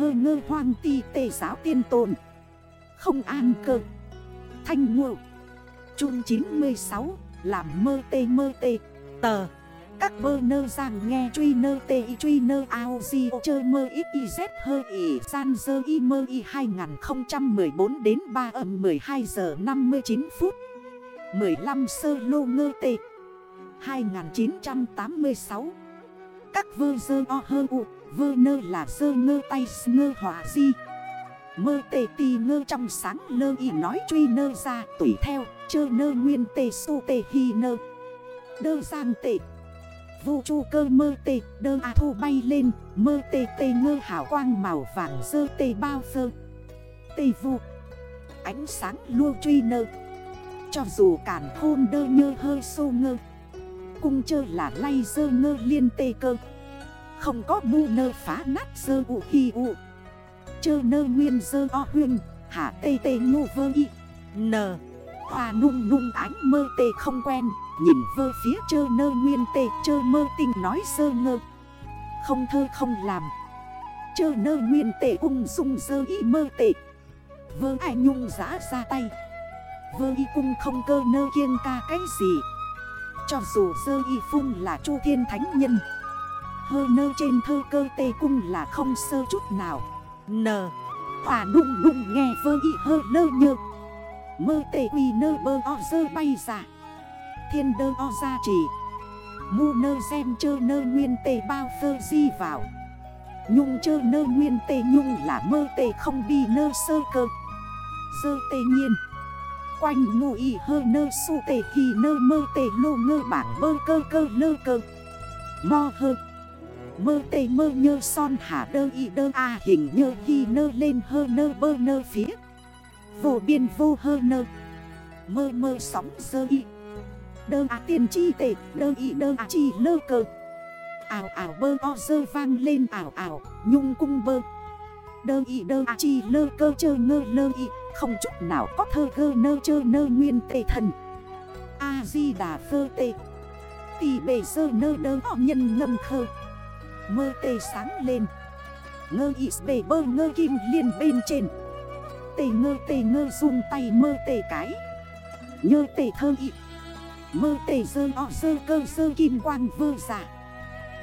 hơ ngơ hoang ti tề giáo tiên tồn. Không an cơ. Thanh ngộ. Trung 96 Làm mơ tê mơ tê. Tờ. Các bơ nơ giang nghe truy nơ tê y truy nơ ao di Chơ mơ ít y z hơ y san dơ y mơ y 2014 đến 3 âm 12 giờ 59 phút. 15 sơ lô ngơ tê. 2986 Các vơ dơ o hơ ụt Vơ nơ là sơ ngơ tay ngơ hòa di. Mơ tê tì ngơ trong sáng lơ y nói truy nơ ra tùy theo, Chơ nơ nguyên tê su tê hi nơ. Đơ giang tê. Vũ chu cơ mơ tê, đơ a thu bay lên, Mơ tê tê ngơ hảo quang màu vàng dơ tê bao phơ Tê vu. Ánh sáng lua truy nơ. Cho dù cản khôn đơ nhơ hơi sô ngơ. Cung chơ là lay dơ ngơ liên tê cơ. Không có mu nơ phá nát sơ u hi u. Chơ nơ nguyên sơ o huyên Hả tê tê ngô vơ y. N. Hoa nung nung ánh mơ tê không quen, Nhìn vơ phía chơ nơ nguyên tê, chơ mơ tình nói sơ ngơ. Không thơ không làm. Chơ nơ nguyên tê ung dung sơ y mơ tê. Vơ ai nhung giã ra tay. Vơ y cung không cơ nơ kiêng ca cái gì. Cho dù sơ y phung là chu thiên thánh nhân Hơ nơ trên thơ cơ tê cung là không sơ chút nào. N. À, Hòa nung nung nghe vơ y hơ lơ nhơ. Mơ tê uy nơ bơ o dơ bay ra. Thiên đơ o ra chỉ. Mu nơ xem chơ nơ nguyên tê bao phơ di vào. Nhung chơ nơ nguyên tê nhung là mơ tê không bi nơ sơ cơ. Dơ tê nhiên. Quanh ngụ y hơ nơ su tê hì nơ mơ tê lô ngơ bảng bơ cơ cơ lơ cơ. Mo hơ. Mơ tê mơ nhơ son hả đơ y đơ a hình nhơ hi nơ lên hơ nơ bơ nơ phía. Vô biên vô hơ nơ. Mơ mơ sóng sơ y. Đơ a tiền chi tệ Đơ y đơ a chi lơ cơ Ảo ảo bơ o sơ vang lên ảo ảo, Nhung cung bơ. Đơ y đơ a chi lơ cơ chơ ngơ lơ y, Không chút nào có thơ gơ nơ chơ nơ nguyên tệ thần. A-di-đà phơ tệ Tì bề sơ nơ đơ o nhân ngâm khơ. Mơ tê sáng lên. Ngơ y bề bơ ngơ kim liền bên trên. Tê ngơ tê ngơ run tay mơ tê cái. Nhơ tê thơ y. Mơ tê dơ o dơ cơ dơ kim quang vơ giả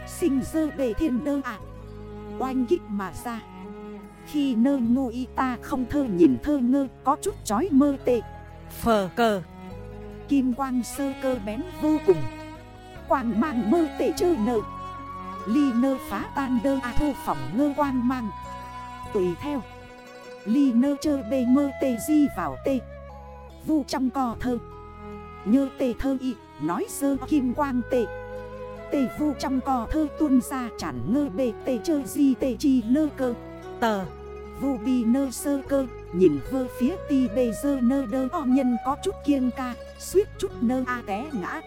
Sinh dơ bề thiên đơ ạ. Oanh kích mà ra. Khi nơ ngô y ta không thơ nhìn thơ ngơ, Có chút chói mơ tê. Phờ cờ. Kim quang sơ cơ bén vô cùng. Quang mang mơ tê chơ nợ. Ly nơ phá tan đơ a thu phỏng ngơ quang mang. Tùy theo. Ly nơ chơ bê mơ tê di vào tê. Vu trong cò thơ. Nhơ tê thơ y, Nói sơ kim quang tê. Tê vu trong cò thơ tuôn ra chản ngơ bê tê chơ di tê chi lơ cơ. Tờ. Vu bi nơ sơ cơ, Nhìn vơ phía ti bê dơ nơ đơ o nhân có chút kiêng ca, Suýt chút nơ a té ngã.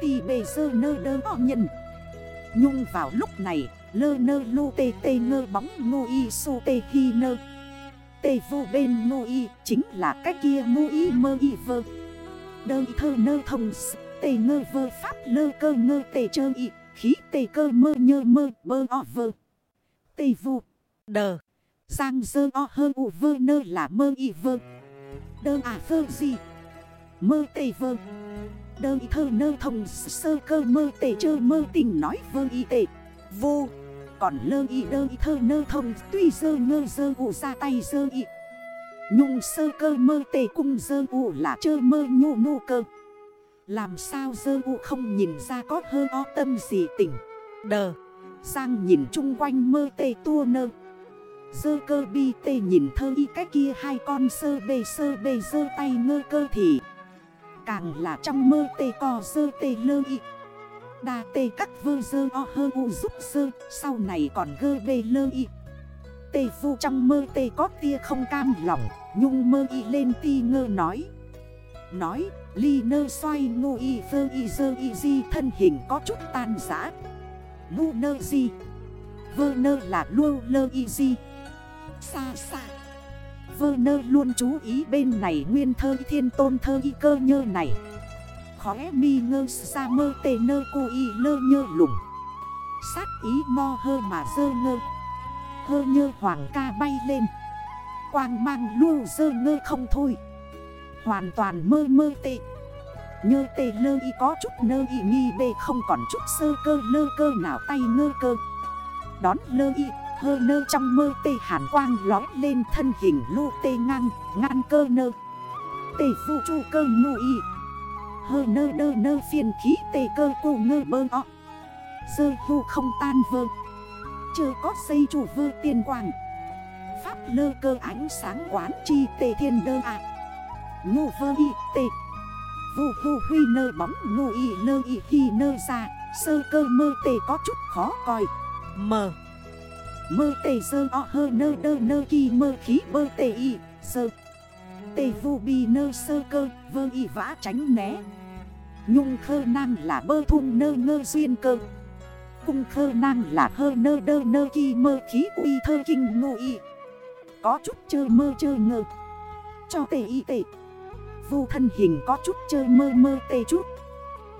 Ti bê dơ nơ đơ o nhân Nhung vào lúc này, Lơ nơ lô tê tê ngơ bóng ngô y su tê hi nơ. Tê vô bên ngô y Chính là cái kia ngô y mơ y vơ. Đơ thơ nơ thông Tê ngơ vơ pháp lơ cơ ngơ tê chơ y, Khí tê cơ mơ nhơ mơ bơ o vơ. Tê vô, Đờ, Giang dơ o hơ u vơ nơ là mơ y vơ. Đơ à vơ gì? Mơ tê vơ. Đơ y thơ nơ thông sơ cơ mơ tê chơ mơ tình nói vơ y tệ Vô. Còn lơ y đơ y thơ nơ thông, Tuy dơ ngơ dơ u ra tay dơ y. Nhung sơ cơ mơ tê cung dơ u là chơ mơ nhu nô cơ. Làm sao dơ u không nhìn ra có hơ o tâm gì tỉnh Đờ. Sang nhìn chung quanh mơ tê tua nơ. Dơ cơ bi tê nhìn thơ y cách kia hai con sơ bê sơ bê dơ tay ngơ cơ thì Càng là trong mơ tê co dơ tê lơ y Đa tê các vơ dơ o hơ u giúp dơ, Sau này còn gơ bê lơ y Tê vu trong mơ tê có tia không cam lòng, Nhung mơ y lên ti ngơ nói. Nói, ly nơ xoay ngu y vơ y dơ y di thân hình có chút tan giã Ngu nơ di, Vơ nơ là lưu lơ y di. Xa xa nơ luôn chú ý bên này nguyên thơ thiên tôn thơ y cơ nhơ này. Khóe mi ngơ xa mơ tê nơ cô y lơ nhơ lùng. Sát ý mo hơ mà dơ ngơ. Hơ nhơ hoàng ca bay lên. Quang mang lưu dơ ngơ không thôi. Hoàn toàn mơ mơ tê. Nhơ tê lơ y có chút nơ y nghi bê không còn chút sơ cơ lơ cơ nào tay ngơ cơ. Đón lơ y hơ nơ trong mơ tê hàn quang lói lên thân hình lô tê ngang ngang cơ nơ. Tê vu chu cơ ngu y. Hơ nơ đơ nơ phiền khí tê cơ cô ngơ bơ o. Sơ vu không tan vơ. Chưa có xây chủ vơ tiên quảng Pháp lơ cơ ánh sáng quán chi tê thiên đơ ạ à. Ngô vơ y tê. Vu vu huy nơ bóng ngu y nơ y hi nơ ra. Sơ cơ mơ tê có chút khó coi. Mờ. Mơ tê sơ o hơ nơ đơ nơ kỳ mơ khí bơ tê y, Sơ. Tê vô bi nơ sơ cơ, vơ y vã tránh né. Nhung khơ năng là bơ thung nơ ngơ duyên cơ. Cung khơ năng là hơ nơ đơ nơ kỳ mơ khí uy thơ kinh ngô y. Có chút chơ mơ chơ ngơ. Cho tê y tê. Vô thân hình có chút chơ mơ mơ tê chút.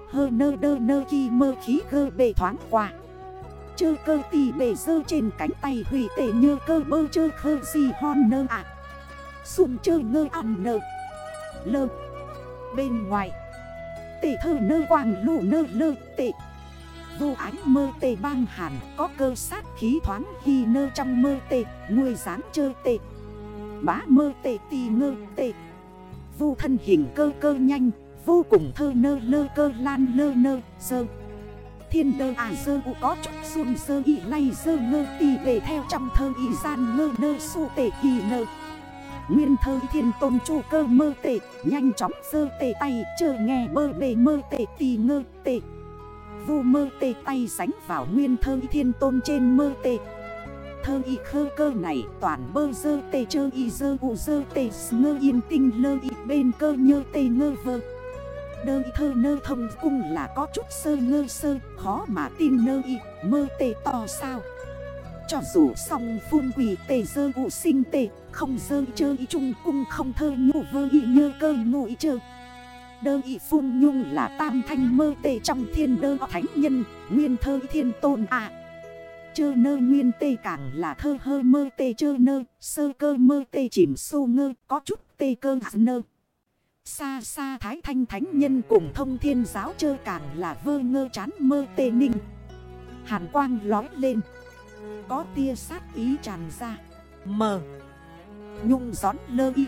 Hơ nơ đơ nơ kỳ mơ khí gơ bề thoáng qua. Chơ cơ tì bề dơ trên cánh tay hủy tệ nhơ cơ bơ chơ khơ gì hon nơ ạ. À. Xùm chơ ngơ ẩm nơ Lơ. Bên ngoài. Tệ thơ nơ quàng lụ nơ lơ tệ Vô ánh mơ tê bang hàn Có cơ sát khí thoáng khi nơ trong mơ tê Người dáng chơ tê Bá mơ tê tì ngơ tê Vô thân hình cơ cơ nhanh, Vô cùng thơ nơ lơ cơ lan lơ nơ, sơ. Thiên đơ à sơ u có chút xuân sơ y nay sơ ngơ tì về theo trong thơ y gian ngơ nơ su tệ kỳ nơ. Nguyên thơ thiên tôn chu cơ mơ tệ, Nhanh chóng sơ tệ tay chờ nghe bơ bề mơ tệ tì ngơ tệ. Vô mơ tê tay sánh vào nguyên thơ thiên tôn trên mơ tê Thơ y khơ cơ này toàn bơ dơ tê chơ y dơ u dơ tê ngơ yên tinh lơ y bên cơ nhơ tê ngơ vơ. Đơ y thơ nơ thông cung là có chút sơ ngơ sơ, khó mà tin nơ y, mơ tê to sao. Cho dù song phun quỷ tê dơ vụ sinh tê, không dơ chơ y trung cung, không thơ nhụ vơ y nhơ cơ ngụ y chơ. Đơ y phun nhung là tam thanh mơ tê trong thiên đơ thánh nhân, Nguyên thơ thiên tôn à. Chơ nơ nguyên tê càng là thơ hơ mơ tê chơ nơ, Sơ cơ mơ tê chìm sô ngơ, có chút tê cơ hạ nơ. Xa xa thái thanh thánh nhân cùng thông thiên giáo chơ càng là vơ ngơ chán mơ tê ninh. Hàn quang lói lên. Có tia sát ý tràn ra. Mờ. Nhung gión lơ y.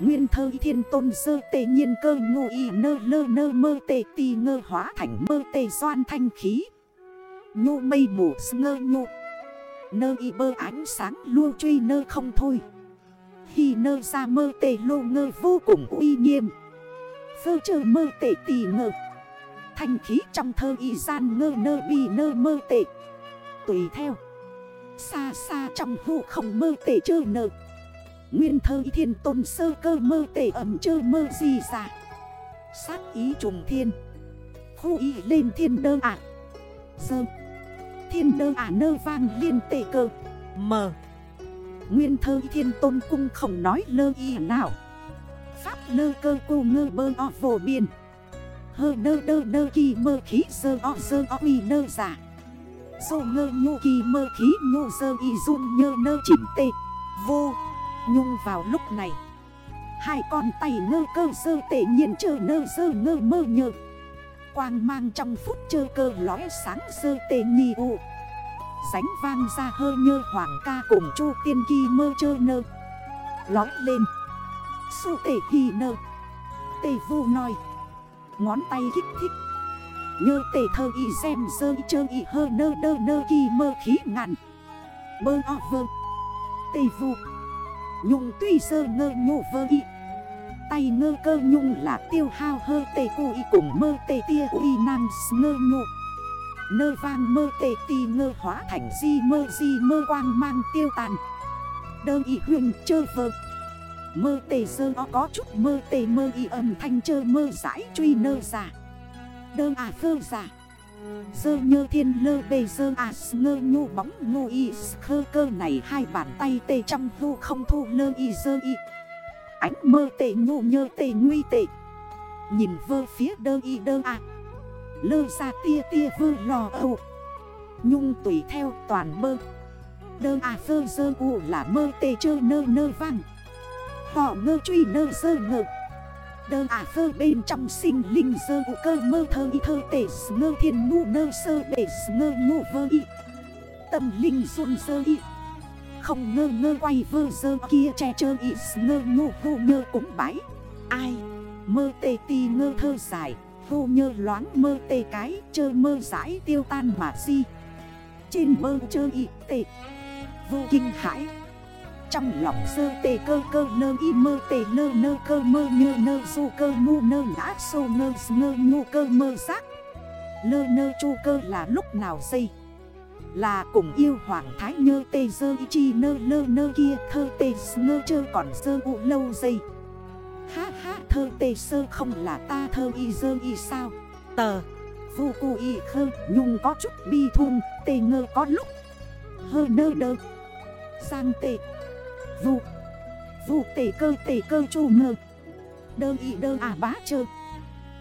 Nguyên thơ thiên tôn sơ tê nhiên cơ ngụ y nơ lơ nơ mơ tê tì ngơ hóa thành mơ tê doan thanh khí. Nhu mây mù ngơ nhu. Nơ y bơ ánh sáng lưu truy nơ không thôi. Khi nơ ra mơ tê lô ngơ vô cùng uy nghiêm. Phơ chờ mơ tê tì ngơ. Thanh khí trong thơ y gian ngơ nơ bi nơ mơ tê. Tùy theo. Xa xa trong hụ không mơ tê chơ nơ. Nguyên thơ thiên tôn sơ cơ mơ tê ẩm chơ mơ gì xa, dạ. Sát ý trùng thiên. Khu y lên thiên đơ ạ. À. Dơ Thiên đơ ả à nơ vang liên tệ cơ. Mờ Nguyên thơ thiên tôn cung không nói lơ y nào. Pháp lơ cơ cô ngơ bơ o vô biên. Hơ đơ đơ đơ kỳ mơ khí sơ o sơ o y nơ giả. Sô ngơ nhô kỳ mơ khí nhô sơ y run nhơ nơ chỉnh tê. Vô, Nhung vào lúc này. Hai con tay ngơ cơ sơ tệ nhiên chơ nơ sơ ngơ mơ nhơ. Quang mang trong phút chơ cơ lóe sáng sơ tê nhì ụ Sánh vang ra hơi nhơ hoàng ca cùng chu tiên kỳ mơ chơ nơ. Lói lên. Su tể hì nơ. Tê vu nói Ngón tay kích thích Nhơ tê thơ y xem sơ y chơ y hơ nơ đơ nơ kỳ mơ khí ngàn. Bơ o vơ. Tê vu. Nhung tuy sơ ngơ nhô vơ y. Tay ngơ cơ nhung là tiêu hao hơ tê cu y cùng mơ tê tia uy năng ngơ nhụ Nơ vang mơ tê ti ngơ hóa thành di mơ di mơ quang mang tiêu tàn. Đơ y huyền chơ vơ. Mơ tê sơ có chút mơ tê, mơ y âm thanh chơ, mơ giải truy nơ giả Đơ à phơ giả Sơ nhơ thiên lơ bề sơ à ngơ nhu bóng ngô y khơ cơ này hai bàn tay tê trong thu không thu lơ y sơ y. Ánh mơ tê, nhu nhơ tê, nguy tê. Nhìn vơ phía đơ y đơ à. Lơ ra tia tia vơ lò âu. Nhung tùy theo toàn mơ. Đơ à phơ dơ u là mơ tê chơ nơ nơ vang. Họ ngơ truy nơ dơ ngơ. Đơ à phơ bên trong sinh linh dơ u cơ mơ thơ y thơ tể ngơ thiên ngu nơ sơ để ngơ ngô vơ y. Tâm linh xuân dơ y. Không ngơ ngơ quay vơ dơ kia che chơ y ngơ ngô vô ngơ cũng bãi Ai? Mơ tê ti ngơ thơ dài. Hô nhơ loáng mơ tê cái, chơ mơ giải tiêu tan mà si Trên mơ chơ y tê, Vô kinh hãi. Trong lòng sơ tê cơ cơ nơ y mơ tê lơ nơ cơ mơ nhơ nơ su cơ mu nơ ngã sô ngơ ngơ ngu cơ mơ giác Lơ nơ chu cơ là lúc nào xây Là cùng yêu hoàng thái nhơ tê dơ y chi nơ lơ nơ kia thơ tê ngơ chơ còn dơ u lâu dây. Ha ha thơ tê sơ không là ta, thơ y dơ y sao? Tờ Vô cu y khơ, nhung có chút bi thun, Tê ngơ có lúc Hơ nơ đơ. Sang tê Vụ Vụ tê cơ tê cơ chu ngơ. Đơ y đơ à bá chơ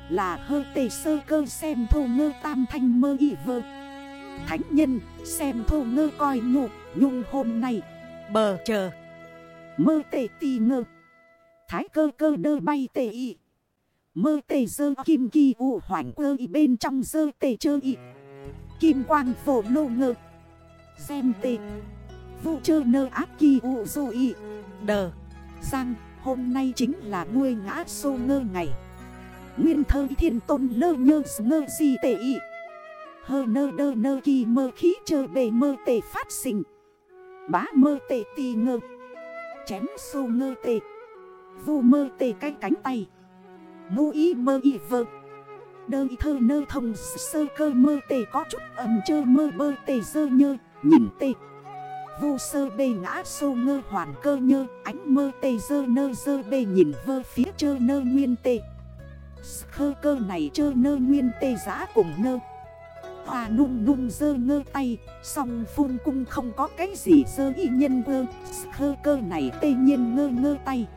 Là hơ tê sơ cơ xem thô ngơ tam thanh mơ y vơ. Thánh nhân xem thô ngơ coi nhụ Nhung hôm nay Bờ chờ. Mơ tê tì ngơ. Thái cơ cơ đơ bay tê y. Mơ tê dơ kim kỳ u hoảnh cơ y bên trong dơ tê chơ y. Kim quang phổ lô ngơ. Xem tê. Vụ chơ nơ áp kỳ u dô y. Đờ. Giang, hôm nay chính là nuôi ngã sô ngơ ngày. Nguyên thơ thiên tôn lơ nhơ ngơ gì tê y. Hơ nơ đơ nơ kỳ mơ khí chơ bề mơ tê phát sinh. Bá mơ tê tì ngơ. Chém sô ngơ tê. Vu mơ tê cái cánh tay. Ngu ý mơ y vơ. Đơ y thơ nơ thông sơ cơ mơ tê có chút ẩm chơ mơ bơ tê dơ nhơ, Nhìn tê. Vu sơ bê ngã sô ngơ hoàn cơ nhơ, Ánh mơ tê dơ nơ dơ bê nhìn vơ phía chơ nơ nguyên tê. Khơ cơ này chơ nơ nguyên tê giá cùng nơ Hòa nung nung dơ ngơ tay Xong phun cung không có cái gì dơ y nhân vơ Khơ cơ này tê nhiên ngơ ngơ tay.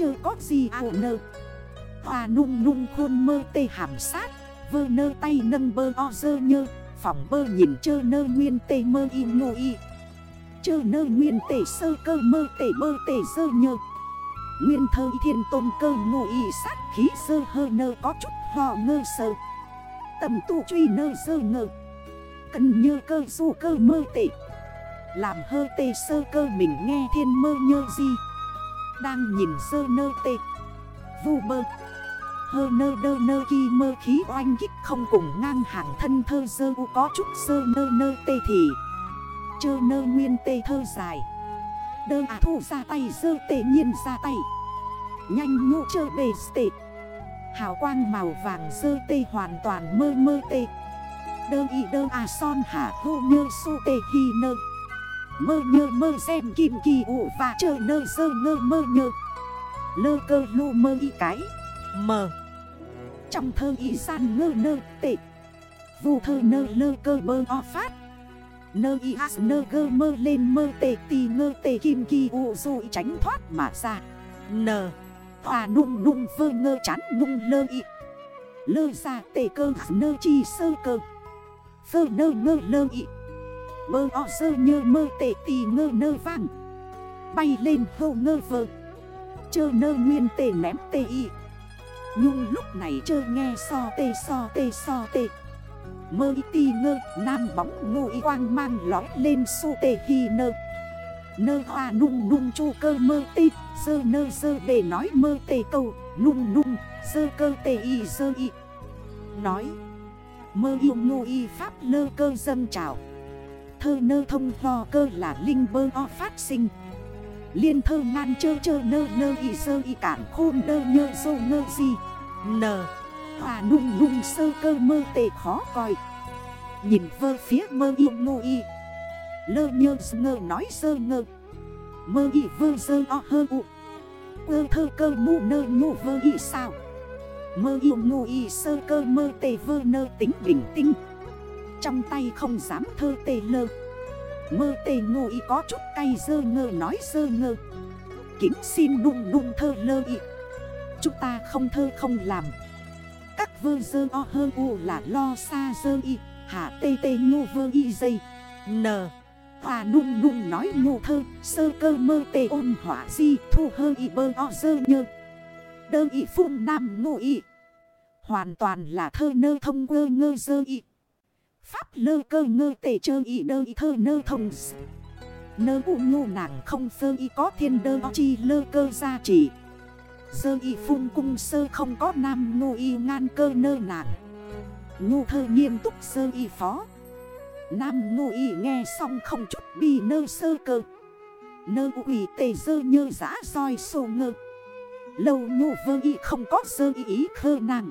Chơ có gì à nơ Hòa nung nung khôn mơ tê hàm sát, Vơ nơ tay nâng bơ o dơ nhơ Phòng bơ nhìn chơ nơ nguyên tê mơ y ngô y. Chơ nơ nguyên tê sơ cơ mơ tê bơ tê dơ nhơ. Nguyên thơ thiên tôn cơ ngô y sát khí sơ hơ nơ có chút hò ngơ sơ. Tầm tu truy nơ sơ ngơ. Cần nhơ cơ du cơ mơ tệ Làm hơ tê sơ cơ mình nghe thiên mơ nhơ gì đang nhìn sơ nơ tê. Vu bơ. Hơ nơ đơ nơ ghi mơ khí oanh kích không cùng ngang hàng thân thơ sơ u có chút sơ nơ nơ tê thì. Chơ nơ nguyên tê thơ dài. Đơ à thu ra tay sơ tê nhiên ra tay. Nhanh nhu chơ bề tê. Hào quang màu vàng sơ tê hoàn toàn mơ mơ tê. Đơ y đơ à son hả hô nhơ su tê hi nơ. Mơ nhơ mơ xem kim kỳ ụ và chờ nơ sơ ngơ mơ nhơ. Lơ cơ lô mơ y cái. Mờ. Trong thơ y san ngơ nơ tệ. Vô thơ nơ lơ cơ bơ o phát. Nơ y as nơ gơ mơ lên mơ tệ tì ngơ tệ kim kỳ ụ rồi tránh thoát mà ra. Nờ Hòa nung nung vơ ngơ chán nung lơ y. Lơ ra tệ cơ nơ chi sơ cơ. Phơ nơ ngơ lơ y Bơ o sơ nhơ mơ tệ tì ngơ nơ vàng. Bay lên hô ngơ vơ. Chơ nơ nguyên tê ném tê y. Nhung lúc này chơ nghe so tê so tê so tê. Mơ y tì ngơ, nam bóng ngô y quang mang lói lên su tê hi nơ. Nơ hoa nung nung chu cơ mơ tê Sơ nơ sơ để nói mơ tê câu, Nung nung sơ cơ tê y sơ y. Nói, Mơ yêu ngô y pháp lơ cơ dân trào. Thơ nơ thông ho cơ là linh bơ o phát sinh. Liên thơ ngan chơ chơ nơ nơ y sơ y cản khôn đơ nhơ sô ngơ gì n. Hòa nung nung sơ cơ mơ tệ khó coi Nhìn vơ phía mơ yêu ngô y. Lơ nhơ ngơ nói sơ ngơ. Mơ y vơ sơ o hơ u. Ơ thơ cơ mu nơ nhô vơ y sao? Mơ yêu ngô y sơ cơ mơ tề vơ nơ tính bình tinh. Trong tay không dám thơ tê lơ. Mơ tê ngô y có chút cay dơ ngơ nói dơ ngơ. Kính xin đụng đụng thơ lơ y. Chúng ta không thơ không làm. Các vơ dơ o hơ u là lo xa dơ y. Hạ tê tê ngô vơ y dây. N. Hòa nung nung nói ngô thơ. Sơ cơ mơ tê ôn hỏa di Thu hơ y bơ o dơ nhơ. Đơ y phung nam ngô y. Hoàn toàn là thơ nơ thông ngơ ngơ dơ y. Pháp lơ cơ ngơ tể chơ y đơ y thơ nơ thông Nơ u ngu nàng không sơ y có thiên đơ chi lơ cơ gia chỉ Sơ y phung cung sơ không có nam ngu y ngan cơ nơ nàng. Ngu thơ nghiêm túc sơ y phó. Nam ngu y nghe xong không chút bi nơ sơ cơ. Nơ ủy tề dơ nhơ giã soi sô ngơ. Lâu ngu vơ y không có sơ y ý khơ nàng.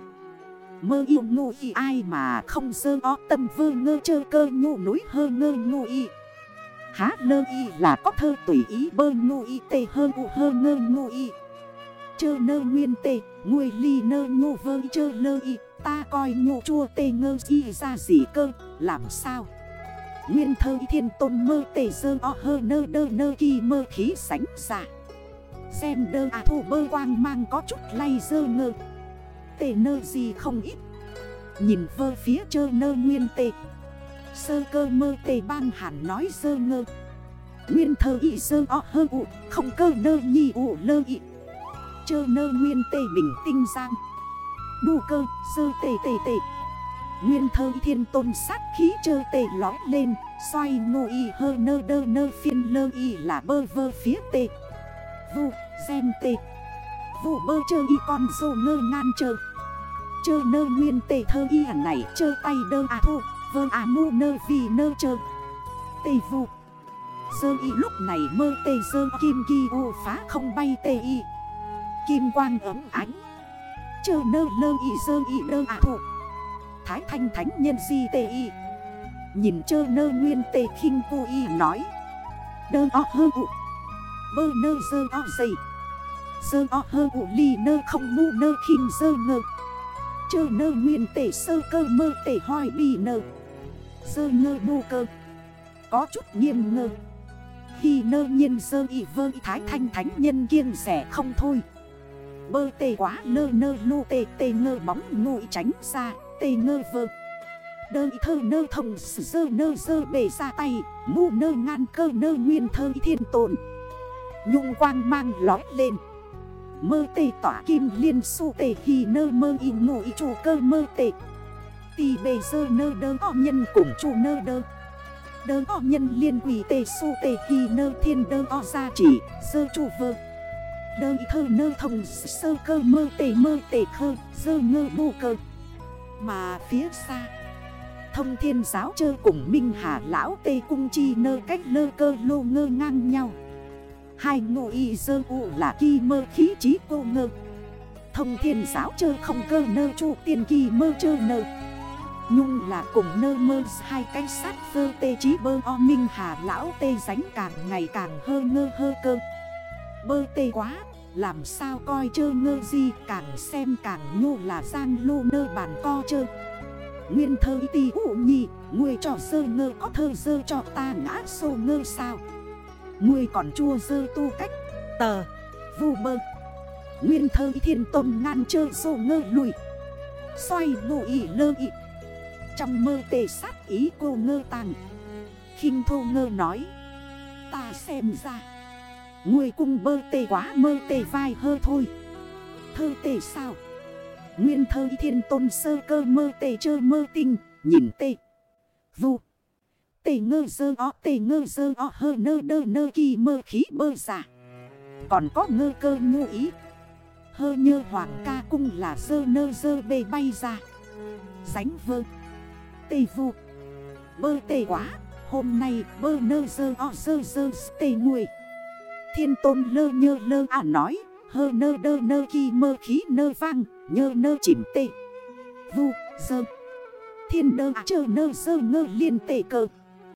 Mơ yêu ngu y ai mà không sơ o tâm vơ ngơ chơ cơ nhu núi hơ ngơ ngu y Há nơ y là có thơ tùy ý bơ ngu y tê hơ u hơ ngơ ngu y Chơ nơ nguyên tê Nguôi ly nơ ngu vơ chơ nơ y, Ta coi nhu chua tê ngơ y ra gì cơ, Làm sao? Nguyên thơ thiên tôn mơ tê sơ o hơ nơ đơ nơ kỳ mơ khí sánh giả Xem đơ à thủ bơ quang mang có chút lay dơ ngơ. Tê nơ gì không ít. Nhìn vơ phía chơ nơ nguyên tê. Sơ cơ mơ tê bang hẳn nói sơ ngơ. Nguyên thơ y sơ o hơ ụ Không cơ nơ nhi ụ lơ y. Chơ nơ nguyên tê bình tinh giang. Đu cơ, sơ tê tê tê. Nguyên thơ thiên tôn sát khí chơ tê lói lên, Xoay ngô y hơ nơ đơ nơ phiên lơ y là bơ vơ phía tê. Vụ xem tê. Vụ bơ chơ y con dô ngơ ngan chơ. Chơ nơ nguyên tê thơ y hẳn này chơ tay đơ à thu Vơ à mu nơ vì nơ chơ. Tê vụ Sơ y lúc này mơ tê sơ kim ghi u phá không bay tê y. Kim quang ấm ánh. Chơ nơ lơ y sơ y đơ à thô. Thái thanh thánh nhân di tê y. Nhìn chơ nơ nguyên tê khinh cô y nói. Đơ o hơ ụ Bơ nơ dơ o dày. Dơ o hơ ụ ly nơ không mu nơ khinh dơ ngơ. Chơ nơ nguyên tể sơ cơ mơ tể hoi bì nơ. Sơ ngơ bu cơ. Có chút nghiêm ngơ. Khi nơ nhiên sơ y vơ y thái thanh thánh nhân kiêng rẻ không thôi. Bơ tê quá nơ nơ lu tê tê ngơ bóng ngụy tránh ra Tê ngơ vơ. Đơ thơ nơ thông sơ nơ dơ bề ra tay, Mu nơ ngan cơ nơ nguyên thơ thiên tồn. Nhung quang mang lói lên. Mơ tê tỏa kim liên su tê khi nơ mơ y ngụ y chủ cơ mơ tê. Tì bề dơ nơ đơ o nhân cùng chủ nơ đơ. Đơ o nhân liên quỷ tê su tê khi nơ thiên đơ o gia chỉ Dơ chủ vơ. Đơ thơ nơ thông sơ cơ mơ tê mơ tê khơ, Dơ ngơ bù cơ. Mà phía xa, Thông thiên giáo chơ cùng Minh Hà lão tê cung chi nơ cách lơ cơ lô ngơ ngang nhau. Hai ngô y dơ u là kỳ mơ khí trí cô ngơ. Thông thiên giáo chơ không cơ nơ chu tiền kỳ mơ chơ nơ. Nhung là cùng nơ mơ, hai cái sát vơ tê trí bơ o minh hà lão tê ránh càng ngày càng hơ ngơ hơ cơ. Bơ tê quá, làm sao coi chơ ngơ gì, càng xem càng nhô là giang lô nơ bàn co chơ. Nguyên thơ ti ụ nhị Người cho sơ ngơ, có thơ sơ cho ta ngã sô ngơ sao? Ngươi còn chua dư tu cách. Tờ, Vu bơ. Nguyên thơ thiên tôn ngàn chơi sô ngơ lùi Xoay ngụ ý lơ ị. Trong mơ tề sát ý cô ngơ tàng. Khinh thô ngơ nói. Ta xem ra, ngươi cung bơ tê quá, mơ tê vai hơ thôi. Thơ tê sao? Nguyên thơ thiên tôn sơ cơ mơ tê chơ mơ tinh, Nhìn tê. Vu. Tê ngơ dơ o, tê ngơ dơ o, hơ nơ đơ nơ kỳ mơ khí bơ giả. Còn có ngơ cơ ngu ý. Hơ nhơ hoàng ca cung là dơ nơ dơ bê bay ra. Sánh vơ. Tê vu. Bơ tê quá. Hôm nay bơ nơ dơ o, dơ dơ tê nguôi Thiên tôn lơ nhơ lơ à nói, Hơ nơ đơ nơ kỳ mơ khí nơ vang, Nhơ nơ chìm tê. Vu, dơ. Thiên đơ à chơ nơ sơ ngơ liên tê cơ.